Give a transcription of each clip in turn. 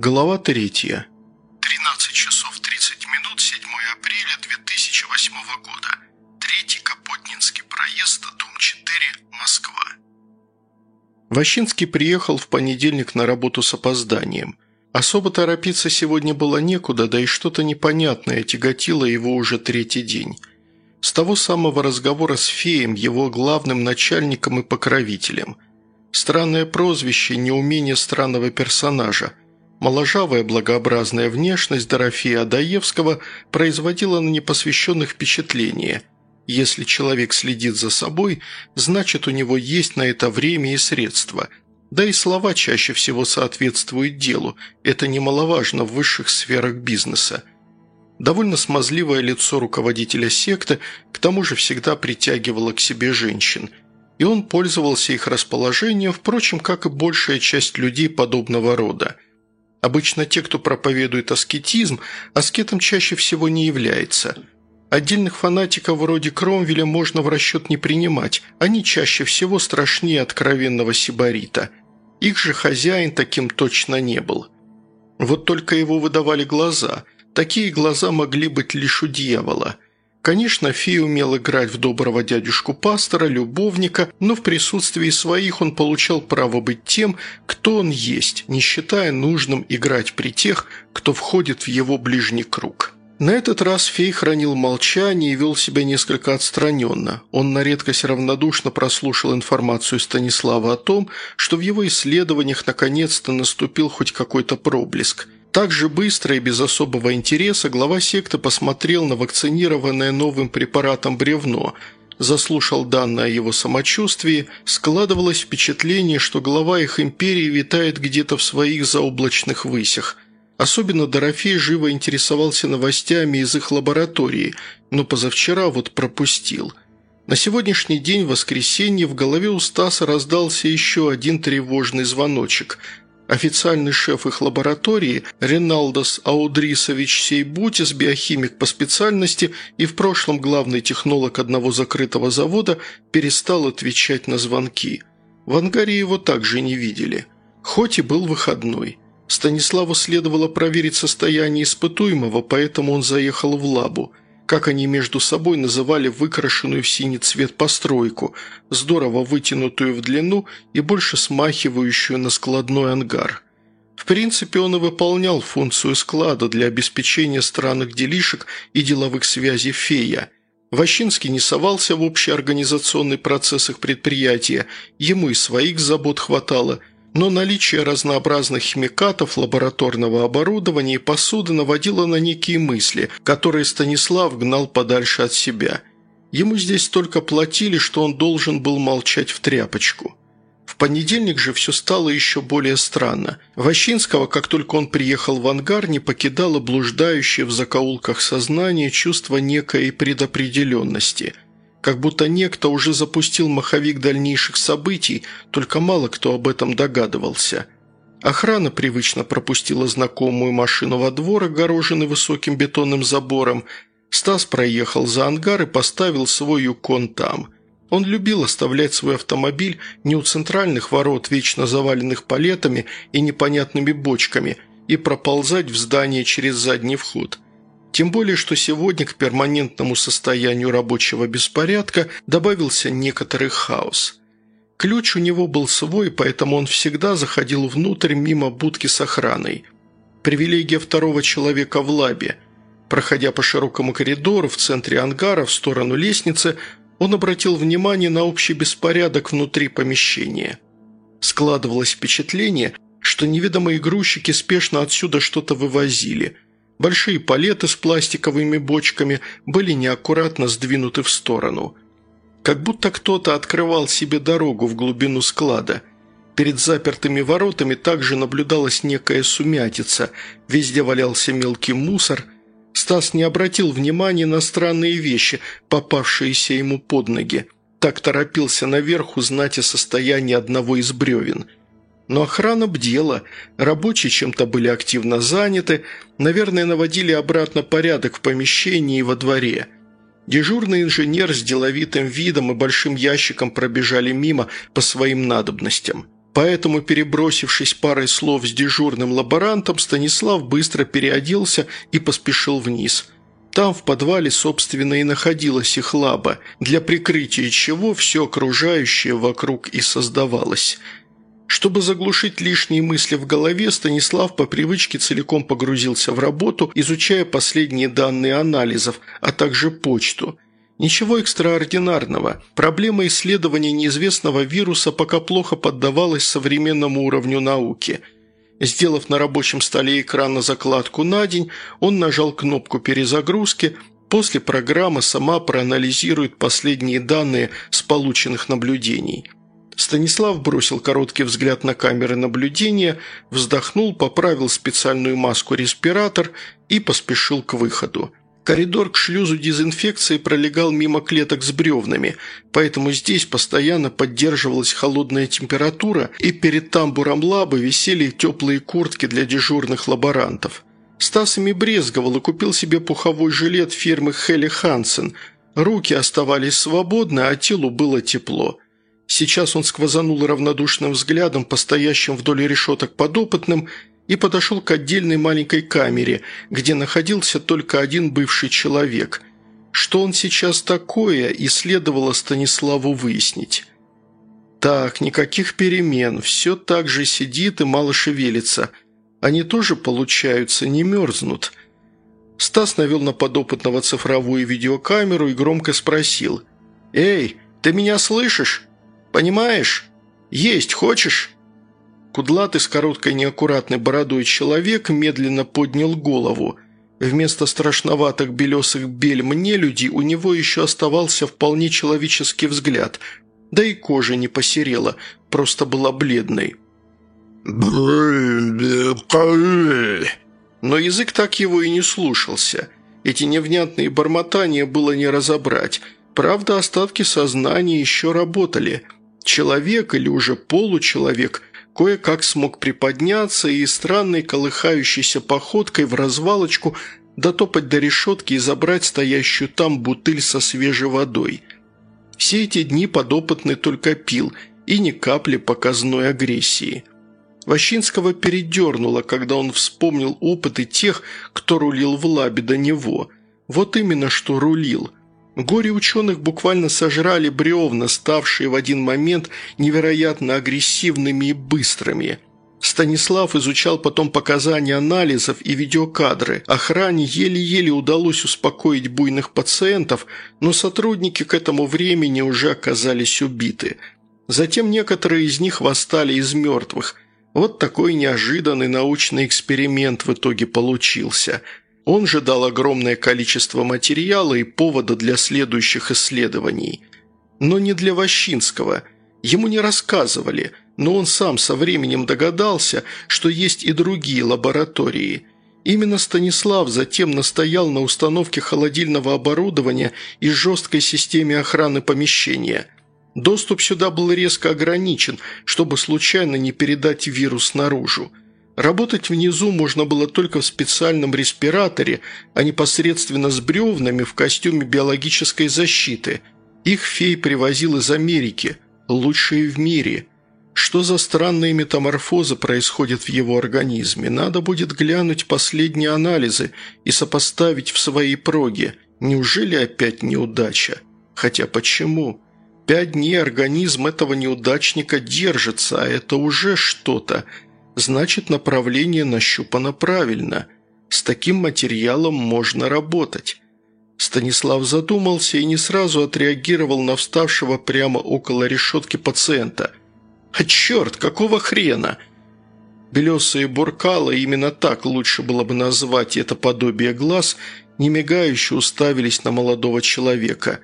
Глава третья. 13 часов 30 минут, 7 апреля 2008 года. Третий Капотнинский проезд, дом 4, Москва. Ващинский приехал в понедельник на работу с опозданием. Особо торопиться сегодня было некуда, да и что-то непонятное тяготило его уже третий день. С того самого разговора с феем, его главным начальником и покровителем. Странное прозвище, неумение странного персонажа. Моложавая благообразная внешность Дорофея Адаевского производила на непосвященных впечатление. Если человек следит за собой, значит у него есть на это время и средства. Да и слова чаще всего соответствуют делу, это немаловажно в высших сферах бизнеса. Довольно смазливое лицо руководителя секты к тому же всегда притягивало к себе женщин – и он пользовался их расположением, впрочем, как и большая часть людей подобного рода. Обычно те, кто проповедует аскетизм, аскетом чаще всего не является. Отдельных фанатиков вроде Кромвеля можно в расчет не принимать, они чаще всего страшнее откровенного сибарита. Их же хозяин таким точно не был. Вот только его выдавали глаза. Такие глаза могли быть лишь у дьявола – Конечно, фей умел играть в доброго дядюшку-пастора, любовника, но в присутствии своих он получал право быть тем, кто он есть, не считая нужным играть при тех, кто входит в его ближний круг. На этот раз фей хранил молчание и вел себя несколько отстраненно. Он на редкость равнодушно прослушал информацию Станислава о том, что в его исследованиях наконец-то наступил хоть какой-то проблеск – так же быстро и без особого интереса глава секты посмотрел на вакцинированное новым препаратом бревно, заслушал данные о его самочувствии, складывалось впечатление, что глава их империи витает где-то в своих заоблачных высях. Особенно Дорофей живо интересовался новостями из их лаборатории, но позавчера вот пропустил. На сегодняшний день, в воскресенье, в голове у Стаса раздался еще один тревожный звоночек – Официальный шеф их лаборатории Реналдос Аудрисович Сейбутис, биохимик по специальности и в прошлом главный технолог одного закрытого завода, перестал отвечать на звонки. В ангаре его также не видели. Хоть и был выходной. Станиславу следовало проверить состояние испытуемого, поэтому он заехал в лабу – как они между собой называли выкрашенную в синий цвет постройку, здорово вытянутую в длину и больше смахивающую на складной ангар. В принципе, он и выполнял функцию склада для обеспечения странных делишек и деловых связей фея. Ващинский не совался в общий организационный процесс их предприятия, ему и своих забот хватало – но наличие разнообразных химикатов, лабораторного оборудования и посуды наводило на некие мысли, которые Станислав гнал подальше от себя. Ему здесь столько платили, что он должен был молчать в тряпочку. В понедельник же все стало еще более странно. Ващинского, как только он приехал в ангар, не покидало блуждающее в закоулках сознания чувство некой предопределенности – как будто некто уже запустил маховик дальнейших событий, только мало кто об этом догадывался. Охрана привычно пропустила знакомую машину во двор, огороженный высоким бетонным забором. Стас проехал за ангар и поставил свой юкон там. Он любил оставлять свой автомобиль не у центральных ворот, вечно заваленных палетами и непонятными бочками, и проползать в здание через задний вход – тем более, что сегодня к перманентному состоянию рабочего беспорядка добавился некоторый хаос. Ключ у него был свой, поэтому он всегда заходил внутрь мимо будки с охраной. Привилегия второго человека в лабе. Проходя по широкому коридору в центре ангара в сторону лестницы, он обратил внимание на общий беспорядок внутри помещения. Складывалось впечатление, что неведомые грузчики спешно отсюда что-то вывозили – Большие палеты с пластиковыми бочками были неаккуратно сдвинуты в сторону. Как будто кто-то открывал себе дорогу в глубину склада. Перед запертыми воротами также наблюдалась некая сумятица, везде валялся мелкий мусор. Стас не обратил внимания на странные вещи, попавшиеся ему под ноги. Так торопился наверх узнать о состоянии одного из бревен – но охрана бдела, рабочие чем-то были активно заняты, наверное, наводили обратно порядок в помещении и во дворе. Дежурный инженер с деловитым видом и большим ящиком пробежали мимо по своим надобностям. Поэтому, перебросившись парой слов с дежурным лаборантом, Станислав быстро переоделся и поспешил вниз. Там в подвале, собственно, и находилась их лаба, для прикрытия чего все окружающее вокруг и создавалось. Чтобы заглушить лишние мысли в голове, Станислав по привычке целиком погрузился в работу, изучая последние данные анализов, а также почту – Ничего экстраординарного. Проблема исследования неизвестного вируса пока плохо поддавалась современному уровню науки. Сделав на рабочем столе экрана закладку на день, он нажал кнопку перезагрузки, после программа сама проанализирует последние данные с полученных наблюдений. Станислав бросил короткий взгляд на камеры наблюдения, вздохнул, поправил специальную маску-респиратор и поспешил к выходу. Коридор к шлюзу дезинфекции пролегал мимо клеток с бревнами, поэтому здесь постоянно поддерживалась холодная температура, и перед тамбуром лабы висели теплые куртки для дежурных лаборантов. Стас ими брезговал и купил себе пуховой жилет фирмы Хелли Хансен. Руки оставались свободны, а телу было тепло. Сейчас он сквозанул равнодушным взглядом по стоящим вдоль решеток подопытным и подошел к отдельной маленькой камере, где находился только один бывший человек. Что он сейчас такое, и следовало Станиславу выяснить. Так, никаких перемен, все так же сидит и мало шевелится. Они тоже, получаются, не мерзнут. Стас навел на подопытного цифровую видеокамеру и громко спросил. «Эй, ты меня слышишь? Понимаешь? Есть хочешь?» Кудлатый с короткой неаккуратной бородой человек медленно поднял голову. Вместо страшноватых белесых бельм нелюдей у него еще оставался вполне человеческий взгляд, да и кожа не посерела, просто была бледной. Но язык так его и не слушался. Эти невнятные бормотания было не разобрать. Правда, остатки сознания еще работали. Человек или уже получеловек кое-как смог приподняться и странной колыхающейся походкой в развалочку дотопать до решетки и забрать стоящую там бутыль со свежей водой. Все эти дни подопытный только пил и ни капли показной агрессии. Ващинского передернуло, когда он вспомнил опыты тех, кто рулил в лабе до него. Вот именно что рулил – Горе ученых буквально сожрали бревна, ставшие в один момент невероятно агрессивными и быстрыми. Станислав изучал потом показания анализов и видеокадры. Охране еле-еле удалось успокоить буйных пациентов, но сотрудники к этому времени уже оказались убиты. Затем некоторые из них восстали из мертвых. Вот такой неожиданный научный эксперимент в итоге получился – он же дал огромное количество материала и повода для следующих исследований. Но не для Ващинского. Ему не рассказывали, но он сам со временем догадался, что есть и другие лаборатории. Именно Станислав затем настоял на установке холодильного оборудования и жесткой системе охраны помещения. Доступ сюда был резко ограничен, чтобы случайно не передать вирус наружу. Работать внизу можно было только в специальном респираторе, а непосредственно с бревнами в костюме биологической защиты. Их фей привозил из Америки, лучшие в мире. Что за странные метаморфозы происходят в его организме? Надо будет глянуть последние анализы и сопоставить в своей проге. Неужели опять неудача? Хотя почему? Пять дней организм этого неудачника держится, а это уже что-то – значит направление нащупано правильно. С таким материалом можно работать. Станислав задумался и не сразу отреагировал на вставшего прямо около решетки пациента. «А черт, какого хрена?» Белесые буркала, именно так лучше было бы назвать это подобие глаз, немигающе уставились на молодого человека.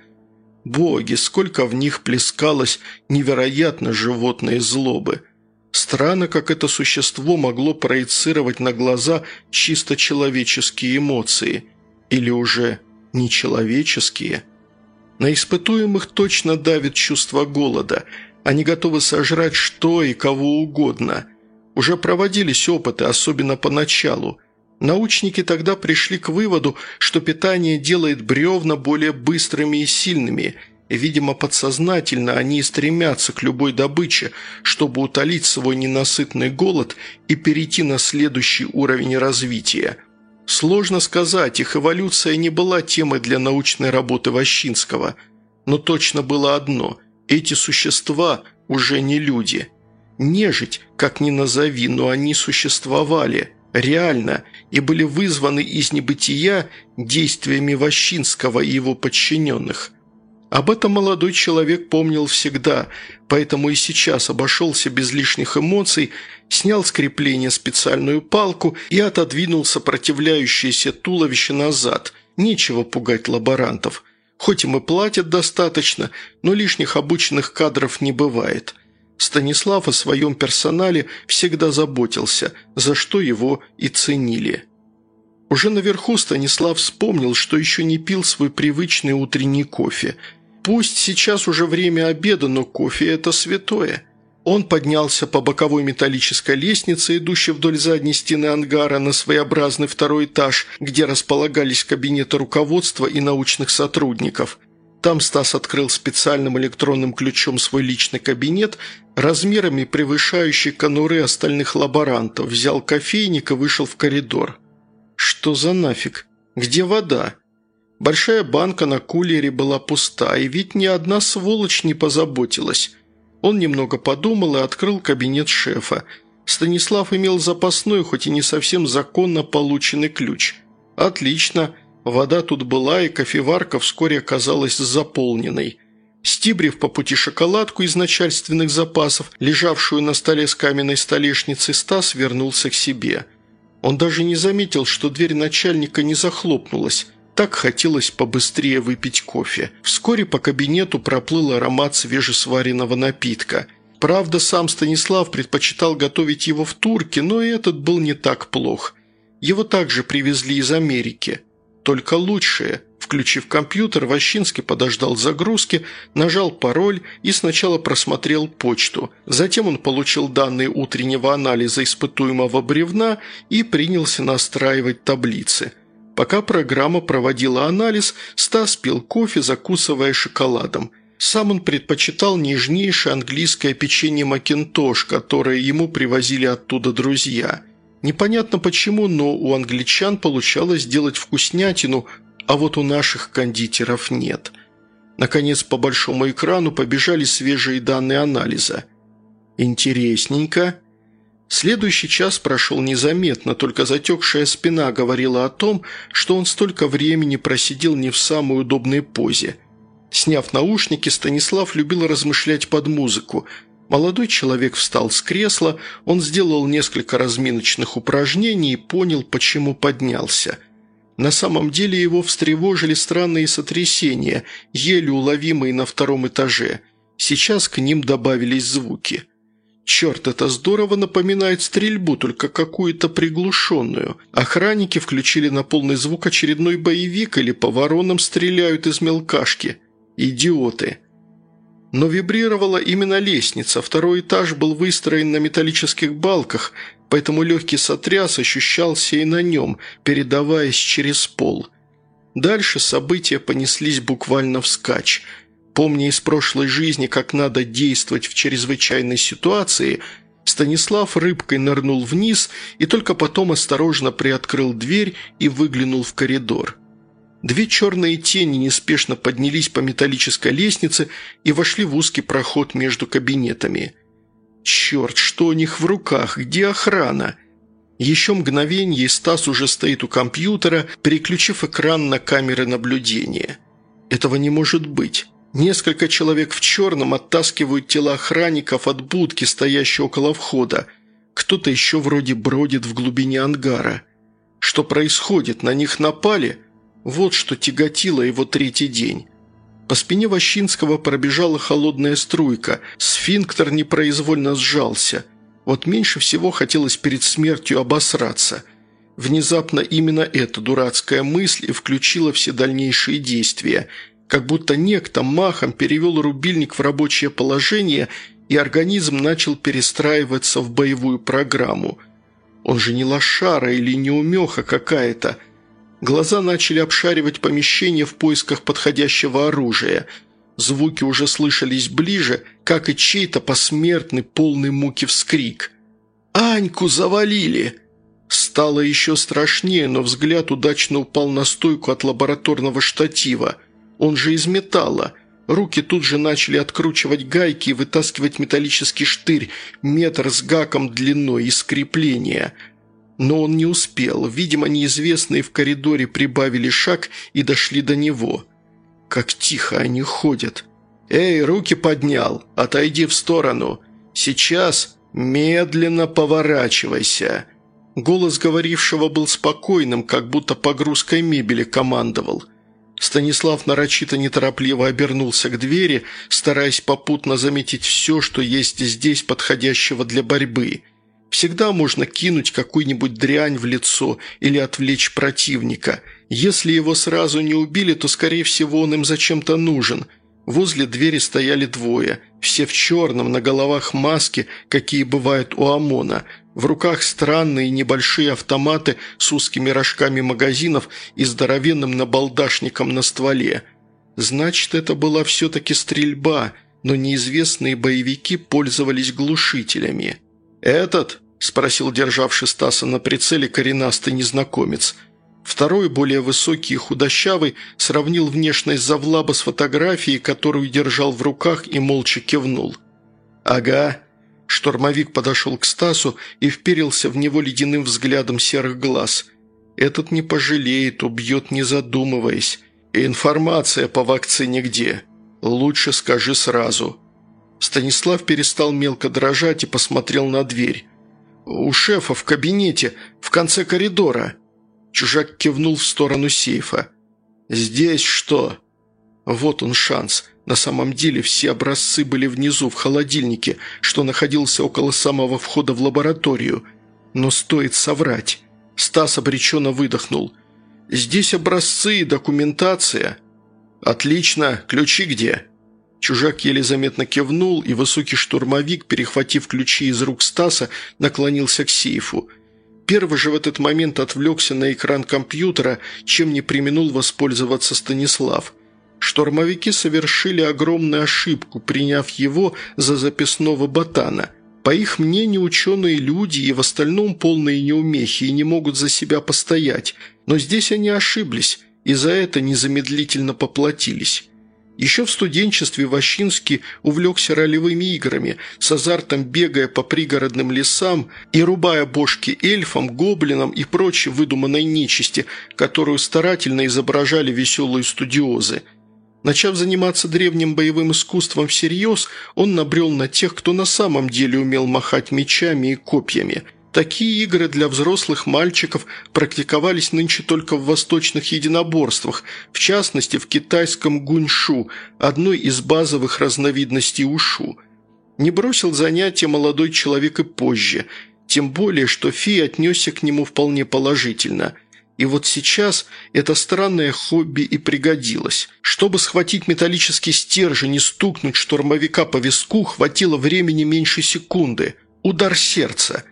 Боги, сколько в них плескалось невероятно животной злобы – Странно, как это существо могло проецировать на глаза чисто человеческие эмоции. Или уже нечеловеческие. На испытуемых точно давит чувство голода. Они готовы сожрать что и кого угодно. Уже проводились опыты, особенно поначалу. Научники тогда пришли к выводу, что питание делает бревна более быстрыми и сильными – Видимо, подсознательно они стремятся к любой добыче, чтобы утолить свой ненасытный голод и перейти на следующий уровень развития. Сложно сказать, их эволюция не была темой для научной работы Ващинского, но точно было одно – эти существа уже не люди. Нежить, как ни назови, но они существовали, реально, и были вызваны из небытия действиями Ващинского и его подчиненных – об этом молодой человек помнил всегда, поэтому и сейчас обошелся без лишних эмоций, снял с крепления специальную палку и отодвинул сопротивляющееся туловище назад. Нечего пугать лаборантов. Хоть им и платят достаточно, но лишних обученных кадров не бывает. Станислав о своем персонале всегда заботился, за что его и ценили. Уже наверху Станислав вспомнил, что еще не пил свой привычный утренний кофе – Пусть сейчас уже время обеда, но кофе – это святое. Он поднялся по боковой металлической лестнице, идущей вдоль задней стены ангара на своеобразный второй этаж, где располагались кабинеты руководства и научных сотрудников. Там Стас открыл специальным электронным ключом свой личный кабинет, размерами превышающий конуры остальных лаборантов, взял кофейник и вышел в коридор. «Что за нафиг? Где вода?» Большая банка на кулере была пуста, и ведь ни одна сволочь не позаботилась. Он немного подумал и открыл кабинет шефа. Станислав имел запасной, хоть и не совсем законно полученный ключ. «Отлично. Вода тут была, и кофеварка вскоре оказалась заполненной». Стибрив по пути шоколадку из начальственных запасов, лежавшую на столе с каменной столешницей, Стас вернулся к себе. Он даже не заметил, что дверь начальника не захлопнулась. Так хотелось побыстрее выпить кофе. Вскоре по кабинету проплыл аромат свежесваренного напитка. Правда, сам Станислав предпочитал готовить его в турке, но и этот был не так плох. Его также привезли из Америки. Только лучшее. Включив компьютер, Ващинский подождал загрузки, нажал пароль и сначала просмотрел почту. Затем он получил данные утреннего анализа испытуемого бревна и принялся настраивать таблицы – Пока программа проводила анализ, Стас пил кофе, закусывая шоколадом. Сам он предпочитал нежнейшее английское печенье «Макинтош», которое ему привозили оттуда друзья. Непонятно почему, но у англичан получалось делать вкуснятину, а вот у наших кондитеров нет. Наконец, по большому экрану побежали свежие данные анализа. «Интересненько», Следующий час прошел незаметно, только затекшая спина говорила о том, что он столько времени просидел не в самой удобной позе. Сняв наушники, Станислав любил размышлять под музыку. Молодой человек встал с кресла, он сделал несколько разминочных упражнений и понял, почему поднялся. На самом деле его встревожили странные сотрясения, еле уловимые на втором этаже. Сейчас к ним добавились звуки – Черт, это здорово напоминает стрельбу, только какую-то приглушенную. Охранники включили на полный звук очередной боевик или по воронам стреляют из мелкашки. Идиоты. Но вибрировала именно лестница, второй этаж был выстроен на металлических балках, поэтому легкий сотряс ощущался и на нем, передаваясь через пол. Дальше события понеслись буквально вскачь – Помня из прошлой жизни, как надо действовать в чрезвычайной ситуации, Станислав рыбкой нырнул вниз и только потом осторожно приоткрыл дверь и выглянул в коридор. Две черные тени неспешно поднялись по металлической лестнице и вошли в узкий проход между кабинетами. «Черт, что у них в руках? Где охрана?» Еще мгновение, и Стас уже стоит у компьютера, переключив экран на камеры наблюдения. «Этого не может быть». Несколько человек в черном оттаскивают тела охранников от будки, стоящей около входа. Кто-то еще вроде бродит в глубине ангара. Что происходит? На них напали? Вот что тяготило его третий день. По спине Ващинского пробежала холодная струйка, сфинктер непроизвольно сжался. Вот меньше всего хотелось перед смертью обосраться. Внезапно именно эта дурацкая мысль и включила все дальнейшие действия – как будто некто махом перевел рубильник в рабочее положение, и организм начал перестраиваться в боевую программу. Он же не лошара или неумеха какая-то. Глаза начали обшаривать помещение в поисках подходящего оружия. Звуки уже слышались ближе, как и чей-то посмертный, полный муки вскрик. «Аньку завалили!» Стало еще страшнее, но взгляд удачно упал на стойку от лабораторного штатива. Он же из металла. Руки тут же начали откручивать гайки и вытаскивать металлический штырь, метр с гаком длиной из крепления. Но он не успел. Видимо, неизвестные в коридоре прибавили шаг и дошли до него. Как тихо они ходят. «Эй, руки поднял! Отойди в сторону! Сейчас медленно поворачивайся!» Голос говорившего был спокойным, как будто погрузкой мебели командовал. Станислав нарочито неторопливо обернулся к двери, стараясь попутно заметить все, что есть здесь подходящего для борьбы. Всегда можно кинуть какую-нибудь дрянь в лицо или отвлечь противника. Если его сразу не убили, то, скорее всего, он им зачем-то нужен. Возле двери стояли двое, все в черном, на головах маски, какие бывают у ОМОНа – в руках странные небольшие автоматы с узкими рожками магазинов и здоровенным набалдашником на стволе. Значит, это была все-таки стрельба, но неизвестные боевики пользовались глушителями. «Этот?» – спросил державший Стаса на прицеле коренастый незнакомец. Второй, более высокий и худощавый, сравнил внешность Завлаба с фотографией, которую держал в руках и молча кивнул. «Ага», Штурмовик подошел к Стасу и вперился в него ледяным взглядом серых глаз. «Этот не пожалеет, убьет, не задумываясь. Информация по вакцине где? Лучше скажи сразу». Станислав перестал мелко дрожать и посмотрел на дверь. «У шефа в кабинете, в конце коридора». Чужак кивнул в сторону сейфа. «Здесь что?» «Вот он шанс. На самом деле все образцы были внизу, в холодильнике, что находился около самого входа в лабораторию. Но стоит соврать. Стас обреченно выдохнул. «Здесь образцы и документация». «Отлично. Ключи где?» Чужак еле заметно кивнул, и высокий штурмовик, перехватив ключи из рук Стаса, наклонился к сейфу. Первый же в этот момент отвлекся на экран компьютера, чем не применул воспользоваться Станислав – Штурмовики совершили огромную ошибку, приняв его за записного ботана. По их мнению, ученые люди и в остальном полные неумехи и не могут за себя постоять, но здесь они ошиблись и за это незамедлительно поплатились. Еще в студенчестве Ващинский увлекся ролевыми играми, с азартом бегая по пригородным лесам и рубая бошки эльфам, гоблинам и прочей выдуманной нечисти, которую старательно изображали веселые студиозы – Начав заниматься древним боевым искусством всерьез, он набрел на тех, кто на самом деле умел махать мечами и копьями. Такие игры для взрослых мальчиков практиковались нынче только в восточных единоборствах, в частности в китайском гуньшу, одной из базовых разновидностей ушу. Не бросил занятия молодой человек и позже, тем более, что Фи отнесся к нему вполне положительно – и вот сейчас это странное хобби и пригодилось. Чтобы схватить металлический стержень и стукнуть штурмовика по виску, хватило времени меньше секунды. Удар сердца.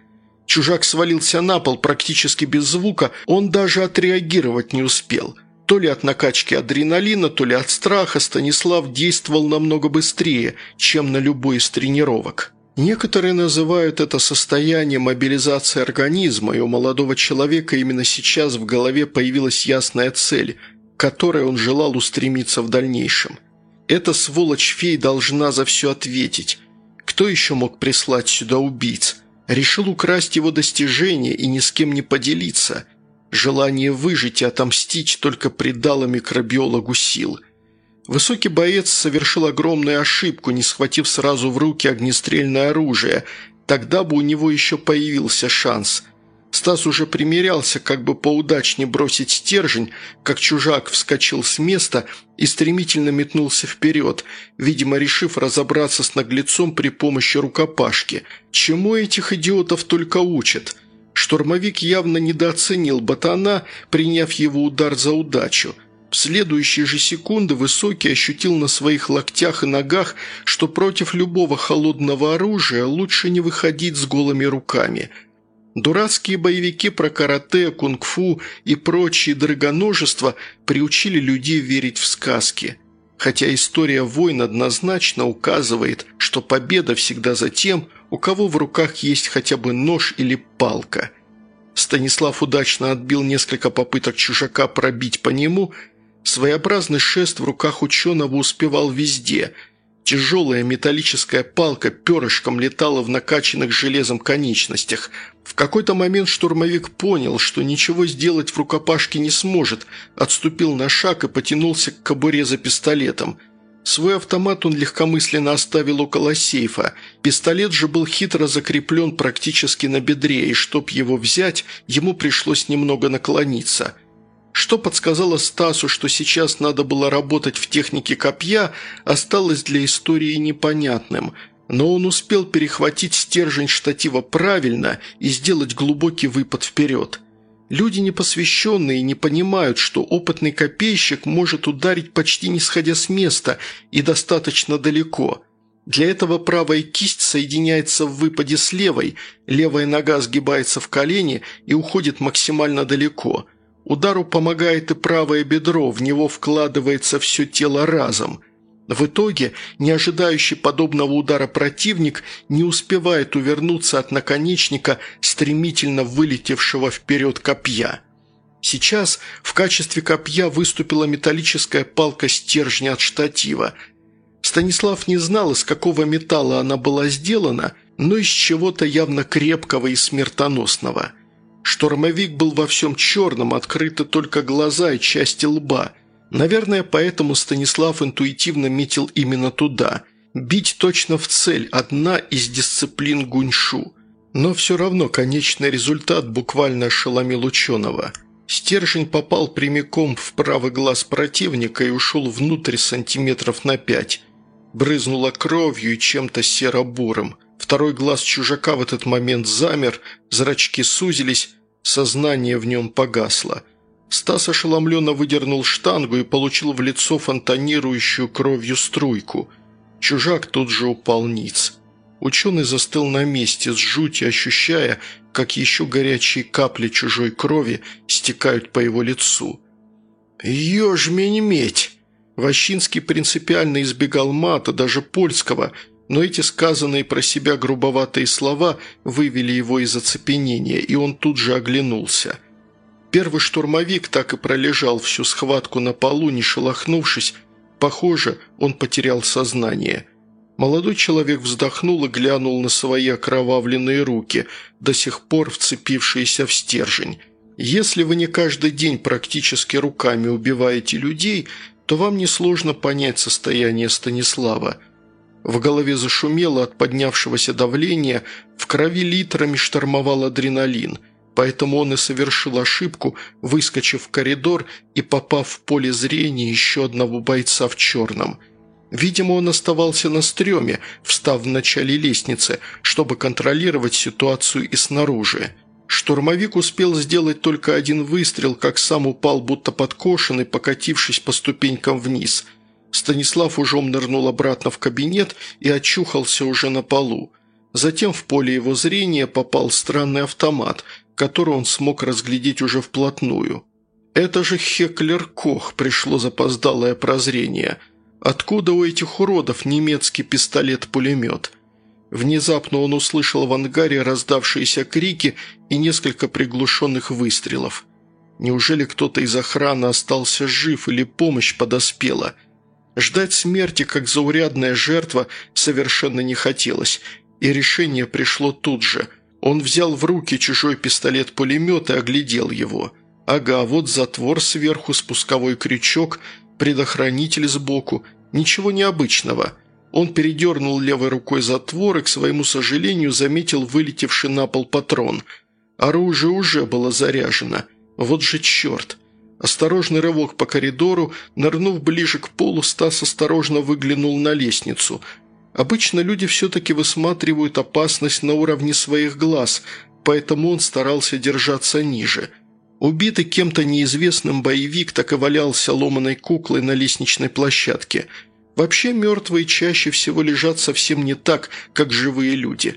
Чужак свалился на пол практически без звука, он даже отреагировать не успел. То ли от накачки адреналина, то ли от страха Станислав действовал намного быстрее, чем на любой из тренировок. Некоторые называют это состояние мобилизации организма, и у молодого человека именно сейчас в голове появилась ясная цель, к которой он желал устремиться в дальнейшем. Эта сволочь-фей должна за все ответить. Кто еще мог прислать сюда убийц? Решил украсть его достижения и ни с кем не поделиться. Желание выжить и отомстить только придало микробиологу сил – Высокий боец совершил огромную ошибку, не схватив сразу в руки огнестрельное оружие. Тогда бы у него еще появился шанс. Стас уже примерялся, как бы поудачнее бросить стержень, как чужак вскочил с места и стремительно метнулся вперед, видимо, решив разобраться с наглецом при помощи рукопашки. Чему этих идиотов только учат? Штурмовик явно недооценил ботана, приняв его удар за удачу – в следующие же секунды Высокий ощутил на своих локтях и ногах, что против любого холодного оружия лучше не выходить с голыми руками. Дурацкие боевики про карате, кунг-фу и прочие драгоножества приучили людей верить в сказки. хотя история войн однозначно указывает, что победа всегда за тем, у кого в руках есть хотя бы нож или палка. Станислав удачно отбил несколько попыток чужака пробить по нему, своеобразный шест в руках ученого успевал везде – Тяжелая металлическая палка перышком летала в накачанных железом конечностях. В какой-то момент штурмовик понял, что ничего сделать в рукопашке не сможет, отступил на шаг и потянулся к кобуре за пистолетом. Свой автомат он легкомысленно оставил около сейфа. Пистолет же был хитро закреплен практически на бедре, и чтоб его взять, ему пришлось немного наклониться – что подсказало Стасу, что сейчас надо было работать в технике копья, осталось для истории непонятным, но он успел перехватить стержень штатива правильно и сделать глубокий выпад вперед. Люди непосвященные не понимают, что опытный копейщик может ударить почти не сходя с места и достаточно далеко. Для этого правая кисть соединяется в выпаде с левой, левая нога сгибается в колени и уходит максимально далеко – Удару помогает и правое бедро, в него вкладывается все тело разом. В итоге, не ожидающий подобного удара противник не успевает увернуться от наконечника, стремительно вылетевшего вперед копья. Сейчас в качестве копья выступила металлическая палка стержня от штатива. Станислав не знал, из какого металла она была сделана, но из чего-то явно крепкого и смертоносного – Штурмовик был во всем черном, открыты только глаза и части лба. Наверное, поэтому Станислав интуитивно метил именно туда. Бить точно в цель – одна из дисциплин гуньшу. Но все равно конечный результат буквально ошеломил ученого. Стержень попал прямиком в правый глаз противника и ушел внутрь сантиметров на пять. Брызнуло кровью и чем-то серо-бурым. Второй глаз чужака в этот момент замер, зрачки сузились, сознание в нем погасло. Стас ошеломленно выдернул штангу и получил в лицо фонтанирующую кровью струйку. Чужак тут же упал ниц. Ученый застыл на месте, с жутью ощущая, как еще горячие капли чужой крови стекают по его лицу. «Ежмень медь!» Ващинский принципиально избегал мата, даже польского – но эти сказанные про себя грубоватые слова вывели его из оцепенения, и он тут же оглянулся. Первый штурмовик так и пролежал всю схватку на полу, не шелохнувшись. Похоже, он потерял сознание. Молодой человек вздохнул и глянул на свои окровавленные руки, до сих пор вцепившиеся в стержень. Если вы не каждый день практически руками убиваете людей, то вам несложно понять состояние Станислава – в голове зашумело от поднявшегося давления, в крови литрами штормовал адреналин, поэтому он и совершил ошибку, выскочив в коридор и попав в поле зрения еще одного бойца в черном. Видимо, он оставался на стреме, встав в начале лестницы, чтобы контролировать ситуацию и снаружи. Штурмовик успел сделать только один выстрел, как сам упал, будто подкошенный, покатившись по ступенькам вниз – Станислав ужом нырнул обратно в кабинет и очухался уже на полу. Затем в поле его зрения попал странный автомат, который он смог разглядеть уже вплотную. Это же Хеклер Кох пришло запоздалое прозрение. Откуда у этих уродов немецкий пистолет-пулемет? Внезапно он услышал в ангаре раздавшиеся крики и несколько приглушенных выстрелов. Неужели кто-то из охраны остался жив или помощь подоспела – Ждать смерти, как заурядная жертва, совершенно не хотелось, и решение пришло тут же. Он взял в руки чужой пистолет-пулемет и оглядел его. Ага, вот затвор сверху, спусковой крючок, предохранитель сбоку. Ничего необычного. Он передернул левой рукой затвор и, к своему сожалению, заметил вылетевший на пол патрон. Оружие уже было заряжено. Вот же черт! Осторожный рывок по коридору, нырнув ближе к полу, Стас осторожно выглянул на лестницу. Обычно люди все-таки высматривают опасность на уровне своих глаз, поэтому он старался держаться ниже. Убитый кем-то неизвестным боевик так и валялся ломаной куклой на лестничной площадке. Вообще мертвые чаще всего лежат совсем не так, как живые люди.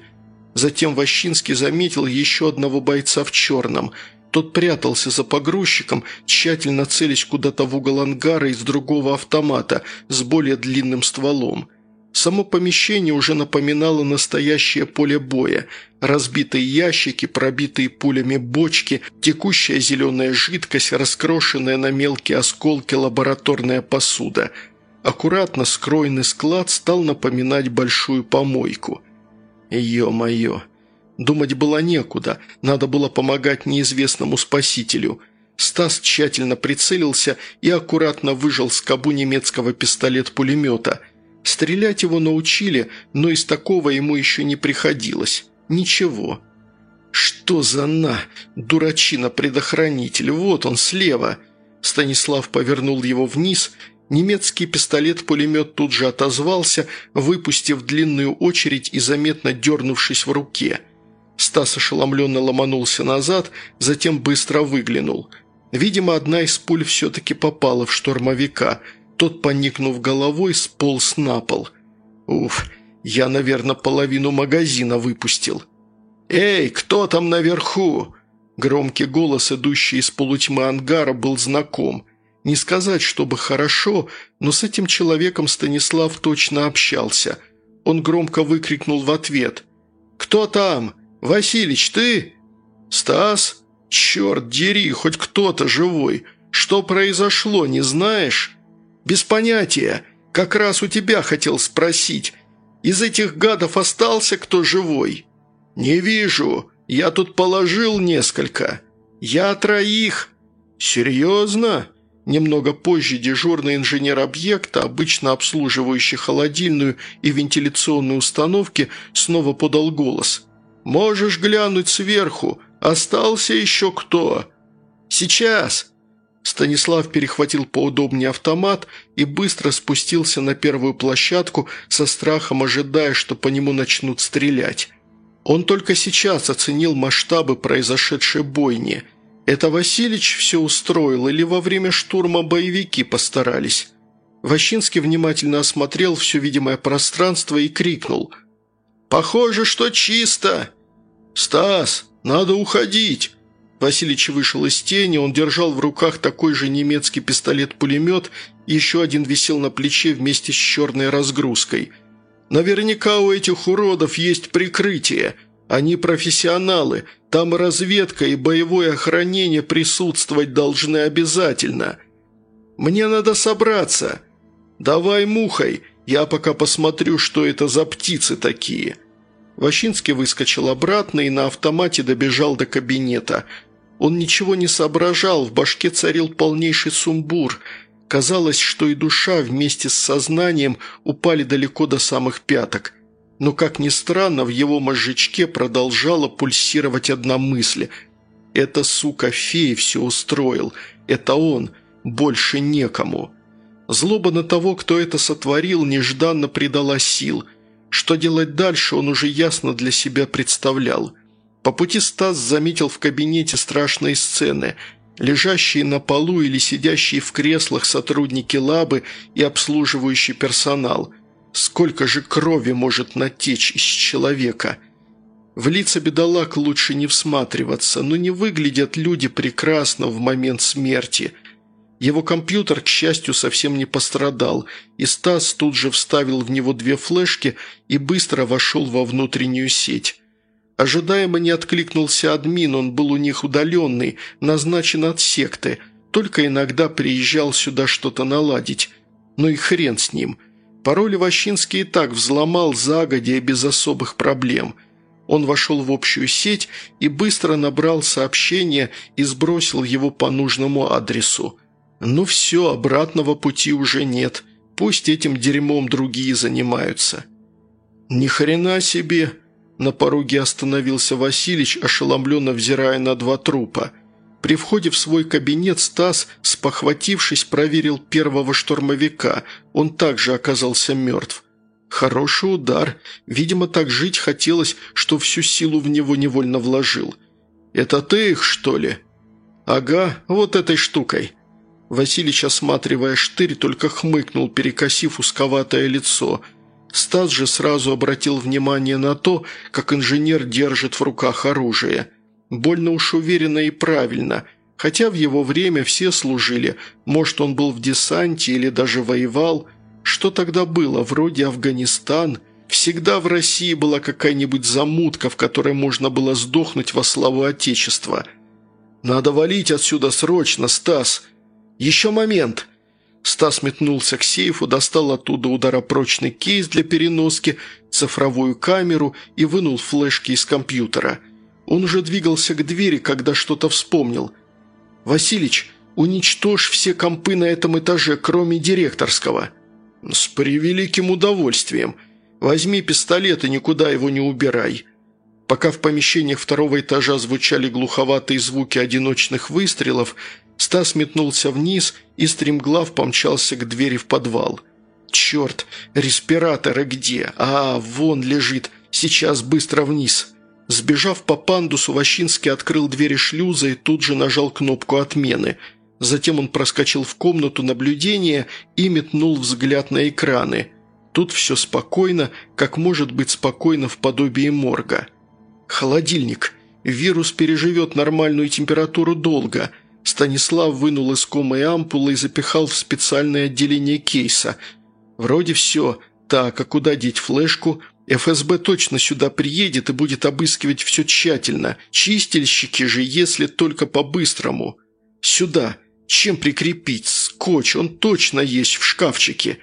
Затем Ващинский заметил еще одного бойца в черном – Тот прятался за погрузчиком, тщательно целясь куда-то в угол ангара из другого автомата с более длинным стволом. Само помещение уже напоминало настоящее поле боя. Разбитые ящики, пробитые пулями бочки, текущая зеленая жидкость, раскрошенная на мелкие осколки лабораторная посуда. Аккуратно скроенный склад стал напоминать большую помойку. «Е-мое!» Думать было некуда, надо было помогать неизвестному спасителю. Стас тщательно прицелился и аккуратно выжал скобу немецкого пистолет-пулемета. Стрелять его научили, но из такого ему еще не приходилось. Ничего. «Что за на? Дурачина-предохранитель, вот он, слева!» Станислав повернул его вниз Немецкий пистолет-пулемет тут же отозвался, выпустив длинную очередь и заметно дернувшись в руке – Стас ошеломленно ломанулся назад, затем быстро выглянул. Видимо, одна из пуль все-таки попала в штурмовика. Тот, поникнув головой, сполз на пол. Уф, я, наверное, половину магазина выпустил. «Эй, кто там наверху?» Громкий голос, идущий из полутьмы ангара, был знаком. Не сказать, чтобы хорошо, но с этим человеком Станислав точно общался. Он громко выкрикнул в ответ. «Кто там?» «Василич, ты?» «Стас? Черт дери, хоть кто-то живой. Что произошло, не знаешь?» «Без понятия. Как раз у тебя хотел спросить. Из этих гадов остался кто живой?» «Не вижу. Я тут положил несколько. Я троих». «Серьезно?» Немного позже дежурный инженер объекта, обычно обслуживающий холодильную и вентиляционную установки, снова подал голос. Можешь глянуть сверху. Остался еще кто?» «Сейчас!» Станислав перехватил поудобнее автомат и быстро спустился на первую площадку, со страхом ожидая, что по нему начнут стрелять. Он только сейчас оценил масштабы произошедшей бойни. Это Василич все устроил или во время штурма боевики постарались? Ващинский внимательно осмотрел все видимое пространство и крикнул – «Похоже, что чисто!» «Стас, надо уходить!» Василич вышел из тени, он держал в руках такой же немецкий пистолет-пулемет, еще один висел на плече вместе с черной разгрузкой. «Наверняка у этих уродов есть прикрытие. Они профессионалы, там разведка и боевое охранение присутствовать должны обязательно. Мне надо собраться. Давай мухой, я пока посмотрю, что это за птицы такие». Ващинский выскочил обратно и на автомате добежал до кабинета. Он ничего не соображал, в башке царил полнейший сумбур. Казалось, что и душа вместе с сознанием упали далеко до самых пяток. Но, как ни странно, в его мозжечке продолжала пульсировать одна мысль. «Это, сука, фея все устроил. Это он. Больше некому». Злоба на того, кто это сотворил, нежданно придала сил – что делать дальше, он уже ясно для себя представлял. По пути Стас заметил в кабинете страшные сцены. Лежащие на полу или сидящие в креслах сотрудники лабы и обслуживающий персонал. Сколько же крови может натечь из человека? В лица бедолаг лучше не всматриваться, но не выглядят люди прекрасно в момент смерти – его компьютер, к счастью, совсем не пострадал, и Стас тут же вставил в него две флешки и быстро вошел во внутреннюю сеть. Ожидаемо не откликнулся админ, он был у них удаленный, назначен от секты, только иногда приезжал сюда что-то наладить. Ну и хрен с ним. Пароль Ващинский и так взломал загодя без особых проблем. Он вошел в общую сеть и быстро набрал сообщение и сбросил его по нужному адресу. «Ну все, обратного пути уже нет. Пусть этим дерьмом другие занимаются». «Ни хрена себе!» На пороге остановился Василич, ошеломленно взирая на два трупа. При входе в свой кабинет Стас, спохватившись, проверил первого штурмовика. Он также оказался мертв. Хороший удар. Видимо, так жить хотелось, что всю силу в него невольно вложил. «Это ты их, что ли?» «Ага, вот этой штукой». Василич, осматривая штырь, только хмыкнул, перекосив узковатое лицо. Стас же сразу обратил внимание на то, как инженер держит в руках оружие. Больно уж уверенно и правильно, хотя в его время все служили, может, он был в десанте или даже воевал. Что тогда было, вроде Афганистан? Всегда в России была какая-нибудь замутка, в которой можно было сдохнуть во славу Отечества. «Надо валить отсюда срочно, Стас!» «Еще момент!» Стас метнулся к сейфу, достал оттуда ударопрочный кейс для переноски, цифровую камеру и вынул флешки из компьютера. Он уже двигался к двери, когда что-то вспомнил. «Василич, уничтожь все компы на этом этаже, кроме директорского». «С превеликим удовольствием. Возьми пистолет и никуда его не убирай». Пока в помещениях второго этажа звучали глуховатые звуки одиночных выстрелов, Стас метнулся вниз и стремглав помчался к двери в подвал. «Черт, респираторы где? А, вон лежит. Сейчас быстро вниз». Сбежав по пандусу, Ващинский открыл двери шлюза и тут же нажал кнопку отмены. Затем он проскочил в комнату наблюдения и метнул взгляд на экраны. Тут все спокойно, как может быть спокойно в подобии морга. «Холодильник. Вирус переживет нормальную температуру долго», Станислав вынул искомые ампулы и запихал в специальное отделение кейса. «Вроде все. Так, а куда деть флешку? ФСБ точно сюда приедет и будет обыскивать все тщательно. Чистильщики же, если только по-быстрому. Сюда. Чем прикрепить? Скотч, он точно есть в шкафчике».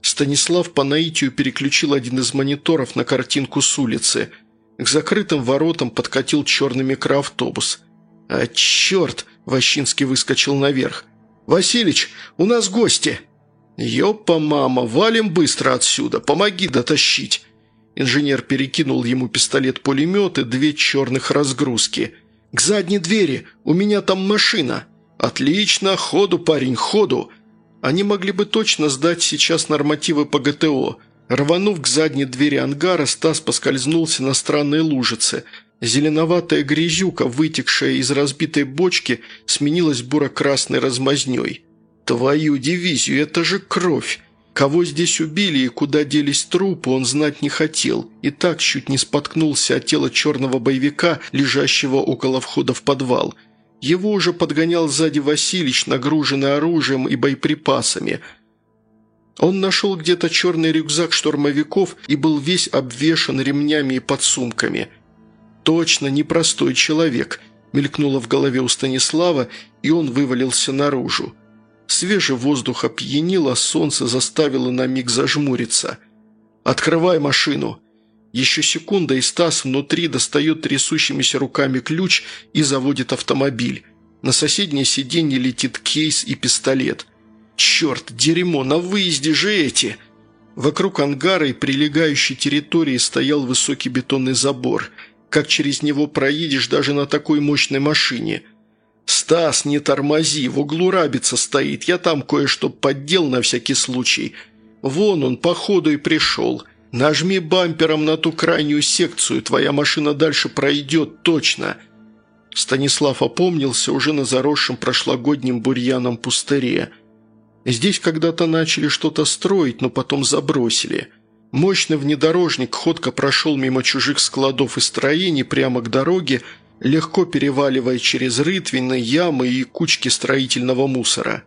Станислав по наитию переключил один из мониторов на картинку с улицы. К закрытым воротам подкатил черный микроавтобус. «А черт!» Ващинский выскочил наверх. «Василич, у нас гости!» «Ёпа, мама, валим быстро отсюда, помоги дотащить!» Инженер перекинул ему пистолет-пулемет и две черных разгрузки. «К задней двери, у меня там машина!» «Отлично, ходу, парень, ходу!» Они могли бы точно сдать сейчас нормативы по ГТО. Рванув к задней двери ангара, Стас поскользнулся на странной лужице. Зеленоватая грязюка, вытекшая из разбитой бочки, сменилась буро-красной размазней. «Твою дивизию, это же кровь!» Кого здесь убили и куда делись трупы, он знать не хотел, и так чуть не споткнулся от тела черного боевика, лежащего около входа в подвал. Его уже подгонял сзади Василич, нагруженный оружием и боеприпасами. Он нашел где-то черный рюкзак штурмовиков и был весь обвешан ремнями и подсумками – «Точно непростой человек», – мелькнуло в голове у Станислава, и он вывалился наружу. Свежий воздух опьянил, а солнце заставило на миг зажмуриться. «Открывай машину!» Еще секунда, и Стас внутри достает трясущимися руками ключ и заводит автомобиль. На соседнее сиденье летит кейс и пистолет. «Черт, дерьмо, на выезде же эти!» Вокруг ангара и прилегающей территории стоял высокий бетонный забор – как через него проедешь даже на такой мощной машине. «Стас, не тормози, в углу рабица стоит, я там кое-что поддел на всякий случай. Вон он, походу, и пришел. Нажми бампером на ту крайнюю секцию, твоя машина дальше пройдет, точно». Станислав опомнился уже на заросшем прошлогодним бурьяном пустыре. Здесь когда-то начали что-то строить, но потом забросили – Мощный внедорожник ходко прошел мимо чужих складов и строений прямо к дороге, легко переваливая через рытвины, ямы и кучки строительного мусора.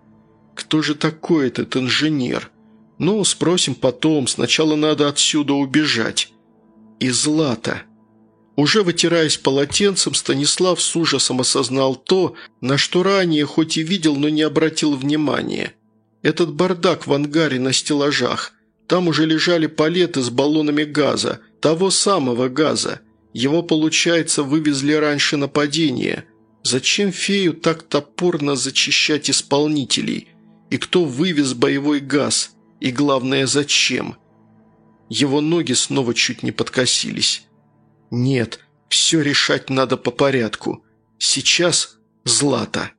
Кто же такой этот инженер? Ну, спросим потом, сначала надо отсюда убежать. И Злата. Уже вытираясь полотенцем, Станислав с ужасом осознал то, на что ранее хоть и видел, но не обратил внимания. Этот бардак в ангаре на стеллажах, там уже лежали палеты с баллонами газа, того самого газа. Его, получается, вывезли раньше нападения. Зачем фею так топорно зачищать исполнителей? И кто вывез боевой газ? И главное, зачем? Его ноги снова чуть не подкосились. Нет, все решать надо по порядку. Сейчас Злата.